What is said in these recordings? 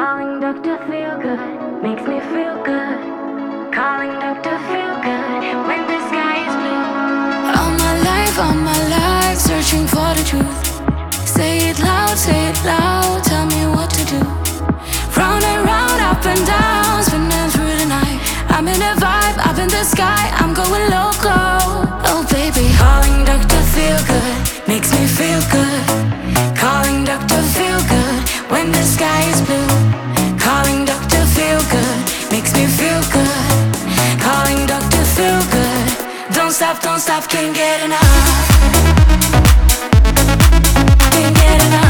Calling Dr. Feel Good makes me feel good. Calling Dr. Feel Good when the sky is blue. All my life, all my life, searching for the truth. Say it loud, say it loud, tell me what to do. Round and round, up and down, spinning through the night. I'm in a vibe, up in the sky, I'm going loco. Oh baby, calling Dr. Feel Good makes me feel good. Calling stop, don't stop, can't get enough. Can't get enough.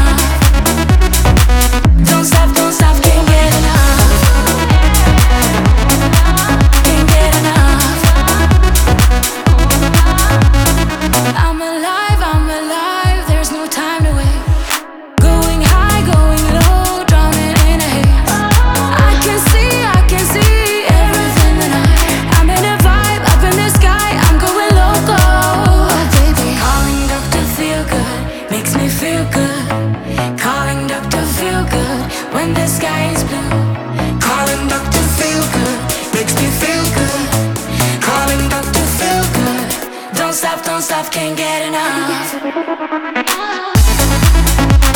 Don't stop, can't get enough.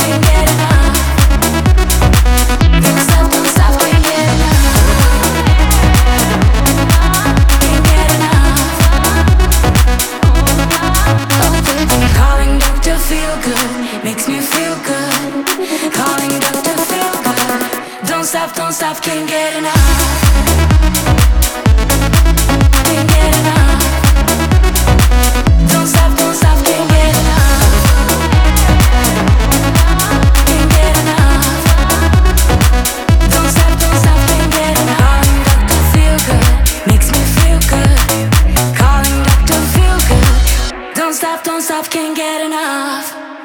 Can't get enough. Calling doctor feel makes me feel good. Calling doctor feel. Don't stop, don't stop, can't get enough. Don't stop, don't stop, can't get enough.